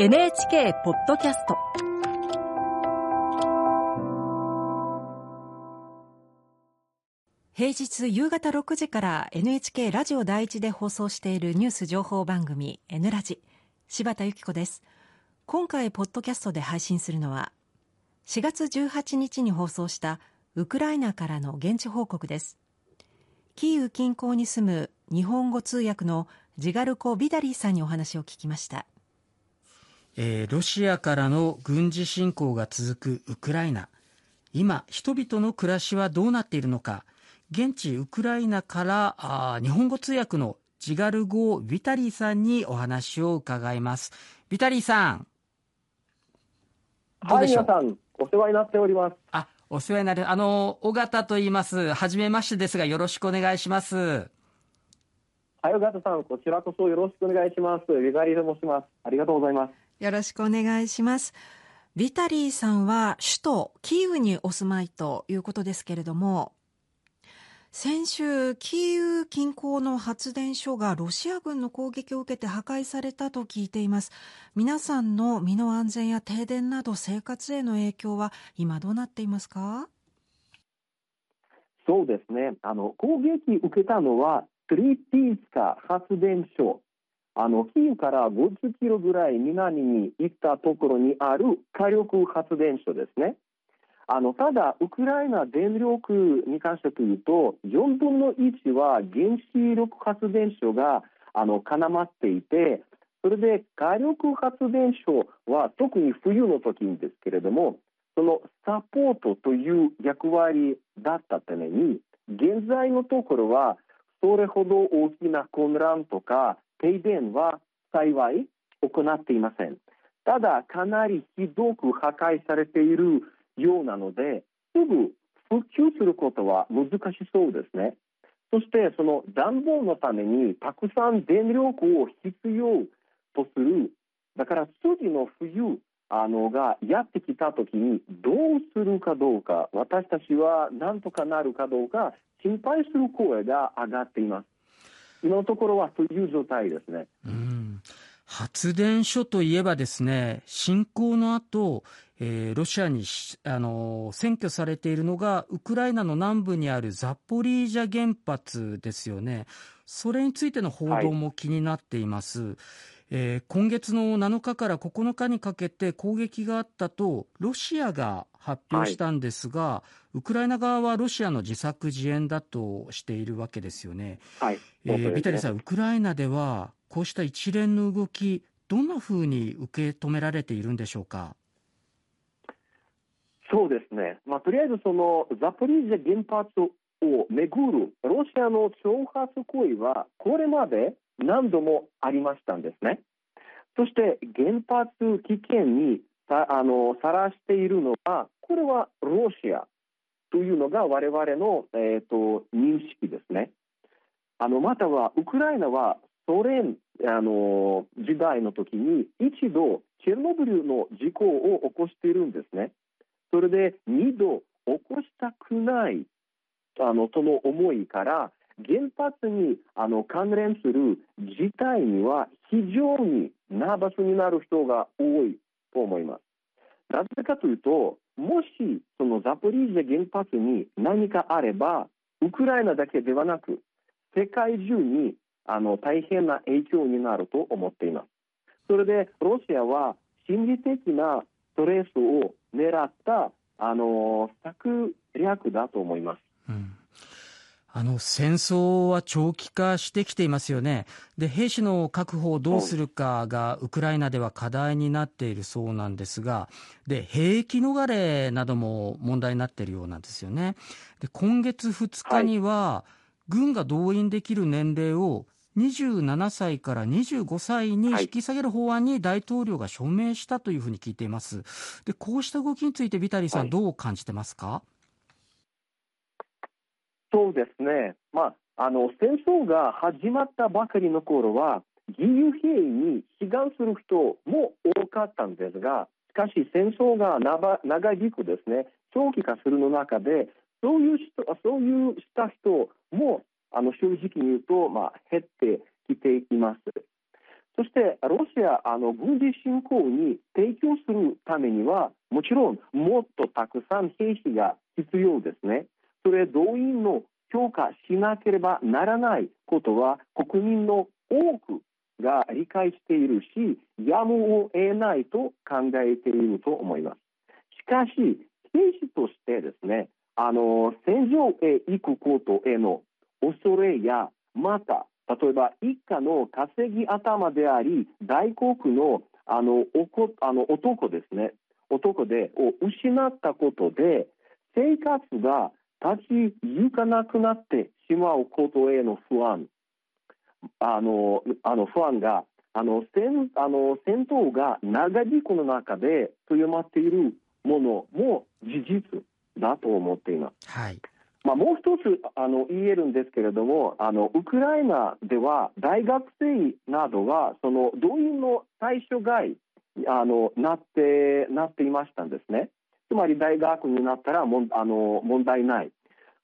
NHK ポッドキャスト。平日夕方6時から NHK ラジオ第一で放送しているニュース情報番組 N ラジ。柴田由紀子です。今回ポッドキャストで配信するのは4月18日に放送したウクライナからの現地報告です。キーウ近郊に住む日本語通訳のジガルコ・ビダリーさんにお話を聞きました。えー、ロシアからの軍事侵攻が続くウクライナ。今人々の暮らしはどうなっているのか。現地ウクライナからあ日本語通訳のジガルゴ・ビタリーさんにお話を伺います。ビタリーさん。はい皆さんお世話になっております。あお世話になる。あの尾形と言います。はじめましてですがよろしくお願いします。はい尾形さんこちらこそよろしくお願いします。ビタリーと申します。ありがとうございますよろしくお願いします。ビタリーさんは首都キーウにお住まいということですけれども、先週、キーウ近郊の発電所がロシア軍の攻撃を受けて破壊されたと聞いています。皆さんの身の安全や停電など生活への影響は今どうなっていますか？そうですね。あの攻撃受けたのはトリピースカ発電所あのキーウから50キロぐらい南に行ったところにある火力発電所ですね。あのただ、ウクライナ電力に関してというと4分の1は原子力発電所があの絡まっていてそれで火力発電所は特に冬の時にですけれどもそのサポートという役割だったために現在のところはそれほど大きな混乱とか停電は幸い行っていません。ただかなりひどく破壊されているようなのですぐ復旧することは難しそうですね。そしてその暖房のためにたくさん電力を必要とする。だから次の冬あのがやってきた時にどうするかどうか私たちは何とかなるかどうか心配する声が上がっています。今のところはそういう状態ですね。うん発電所といえばですね、侵攻の後、えー、ロシアにあの占拠されているのがウクライナの南部にあるザポリージャ原発ですよね。それについての報道も気になっています。はいえー、今月の7日から9日にかけて攻撃があったとロシアが発表したんですが、はい、ウクライナ側はロシアの自作自演だとしているわけですよね。はい、えー、ビタリさん、ウクライナではこうした一連の動き、どんなふうに受け止められているんでしょうか？そうですね、まあ、とりあえずそのザポリージャ原発をめぐるロシアの挑発行為はこれまで何度もありましたんですね。そして原発危険にさあのさらしているのはこれはロシアというのが我々の、えーと、認識ですね。あのまたはウクライナはソ連あの時代の時に一度チェルノブイリの事故を起こしているんですね。それで二度起こしたくないあのとの思いから原発にあの関連する事態には非常にナーバスになる人が多いと思います。なぜかというと、もしそのザポリージャ原発に何かあれば、ウクライナだけではなく、世界中にあの大変な影響になると思っています。それでロシアは心理的なストレスを狙ったあの策略だと思います。うんあの戦争は長期化してきていますよね。で、兵士の確保をどうするかがウクライナでは課題になっているそうなんですが、で、兵役逃れなども問題になっているようなんですよね。で、今月2日には、はい、軍が動員できる年齢を27歳から25歳に引き下げる法案に大統領が署名したというふうに聞いています。で、こうした動きについてビタリーさん、どう感じてますか？そうですね、まあ、あの戦争が始まったばかりの頃は義勇兵に志願する人も多かったんですがしかし戦争が長引くですね長期化するの中でそういう人そういうした人もあの正直に言うと、まあ、減ってきています。そしてロシアあの軍事侵攻に提供するためにはもちろんもっとたくさん兵士が必要ですね。それ動員の強化しなければならないことは国民の多くが理解しているしやむを得ないと考えていると思います。しかし兵士としてですねあの戦場へ行くことへの恐れやまた例えば一家の稼ぎ頭であり大国のあのおこあの男ですね男でを失ったことで生活が立ち行かなくなってしまうことへの不安あのあの不安があの戦あの戦闘が長引くの中で強まっているものも事実だと思っています。はいまあ、もう一つあの言えるんですけれどもあのウクライナでは大学生などがその動員の対象外あのなってなっていましたんですね。つまり大学になったらもあの問題ない。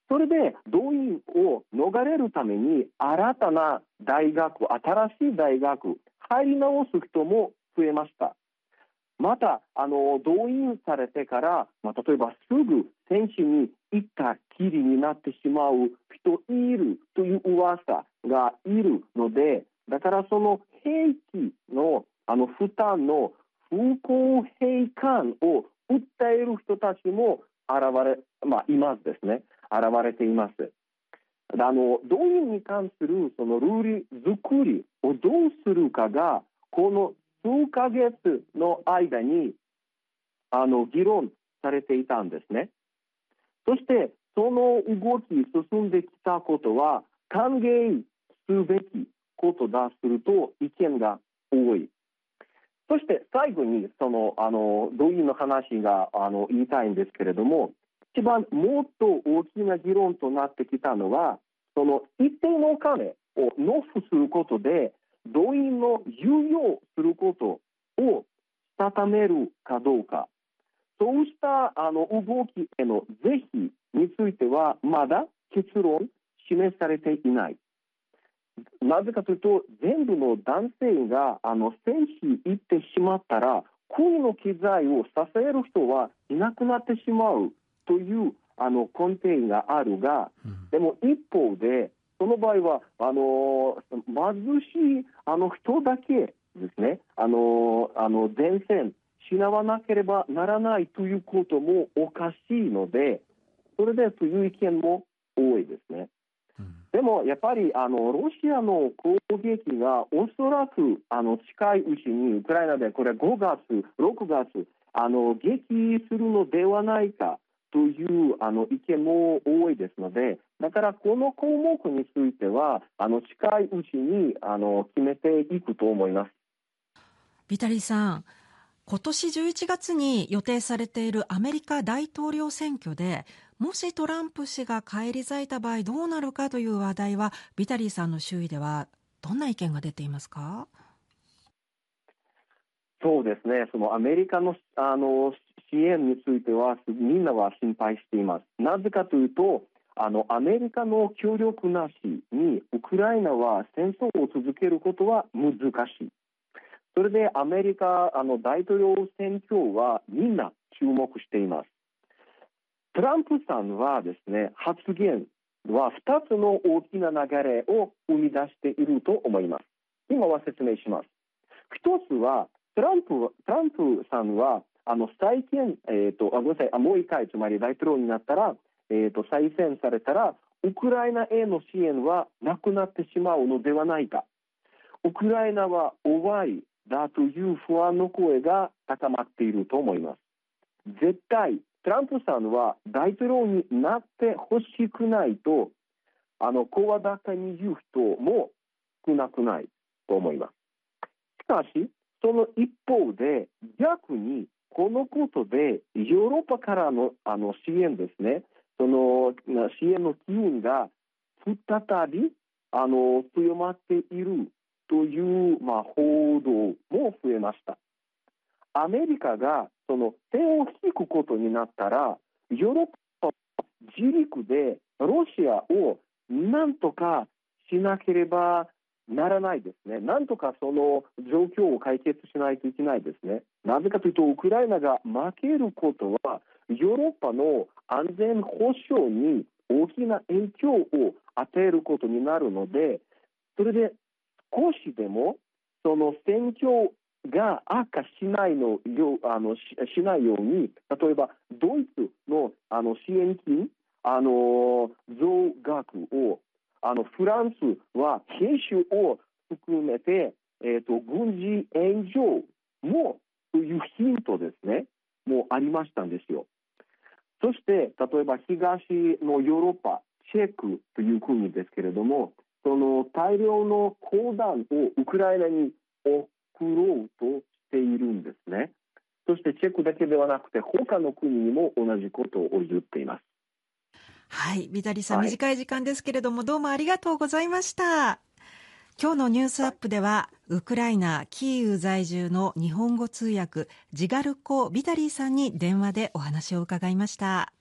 それで動員を逃れるために新たな大学、新しい大学、入り直す人も増えました。またあの動員されてから、まあ、例えばすぐ戦地に行ったきりになってしまう人いるという噂がいるのでだからその兵器のあの負担の不公平感を訴える人たちも現れ、まあ、いますですね現れていますあの動員に関するそのルール作りをどうするかがこの数ヶ月の間にあの議論されていたんですね。そしてその動き進んできたことは歓迎すべきことだすると意見が多い。そして最後にそのあの動員の話があの言いたいんですけれども一番もっと大きな議論となってきたのはその一定のお金を納付することで動員の猶予することをしたためるかどうかそうしたあの動きへの是非についてはまだ結論示されていない。なぜかというと全部の男性があの戦士行ってしまったら恋の機材を支える人はいなくなってしまうというあの根底があるが、でも一方でその場合はあの貧しいあの人だけですねあのあの前線失わなければならないということもおかしいのでそれでという意見も多いですね。でもやっぱりあのロシアの攻撃がおそらくあの近いうちにウクライナでこれ5月、6月あの撃するのではないかというあの意見も多いですのでだからこの項目についてはあの近いうちにあの決めていくと思います。ビタリーさん今年11月に予定されているアメリカ大統領選挙でもしトランプ氏が返り咲いた場合どうなるかという話題はビタリーさんの周囲ではどんな意見が出ていますか？そうですね、そのアメリカのあの支援についてはみんなは心配しています。なぜかというとあのアメリカの協力なしにウクライナは戦争を続けることは難しい。それでアメリカあの大統領選挙はみんな注目しています。トランプさんはですね発言は2つの大きな流れを生み出していると思います。今は説明します。一つはトランプトランプさんはあの再建、えーと、あごめんなさいあもう一回つまり大統領になったら、えーと、再選されたらウクライナへの支援はなくなってしまうのではないかウクライナは終わりだという不安の声が高まっていると思います絶対トランプさんは大統領になってほしくないとあの声高に言う人も少なくないと思いますしかしその一方で逆にこのことでヨーロッパからのあの支援ですね、その支援の機運が再びあの強まっているという、まあ、報道も増えました。アメリカがその手を引くことになったら、ヨーロッパ自力でロシアをなんとかしなければならないですね。なんとかその状況を解決しないといけないですね。なぜかというと、ウクライナが負けることは、ヨーロッパの安全保障に大きな影響を与えることになるので、それで少しでもその戦況が悪化しないのよあのししないように、例えばドイツのあの支援金あの増額をあのフランスは兵士を含めて、えーと、軍事援助もというヒントですね、もうありましたんですよ。そして例えば東のヨーロッパ、チェックという国ですけれども、その大量の砲弾をウクライナに送ろうとしているんですね。そしてチェックだけではなくて他の国にも同じことを言っています。はい、ビタリさん、はい、短い時間ですけれどもどうもありがとうございました。今日のニュースアップでは、ウクライナ・キーウ在住の日本語通訳、ジガルコ・ビタリーさんに電話でお話を伺いました。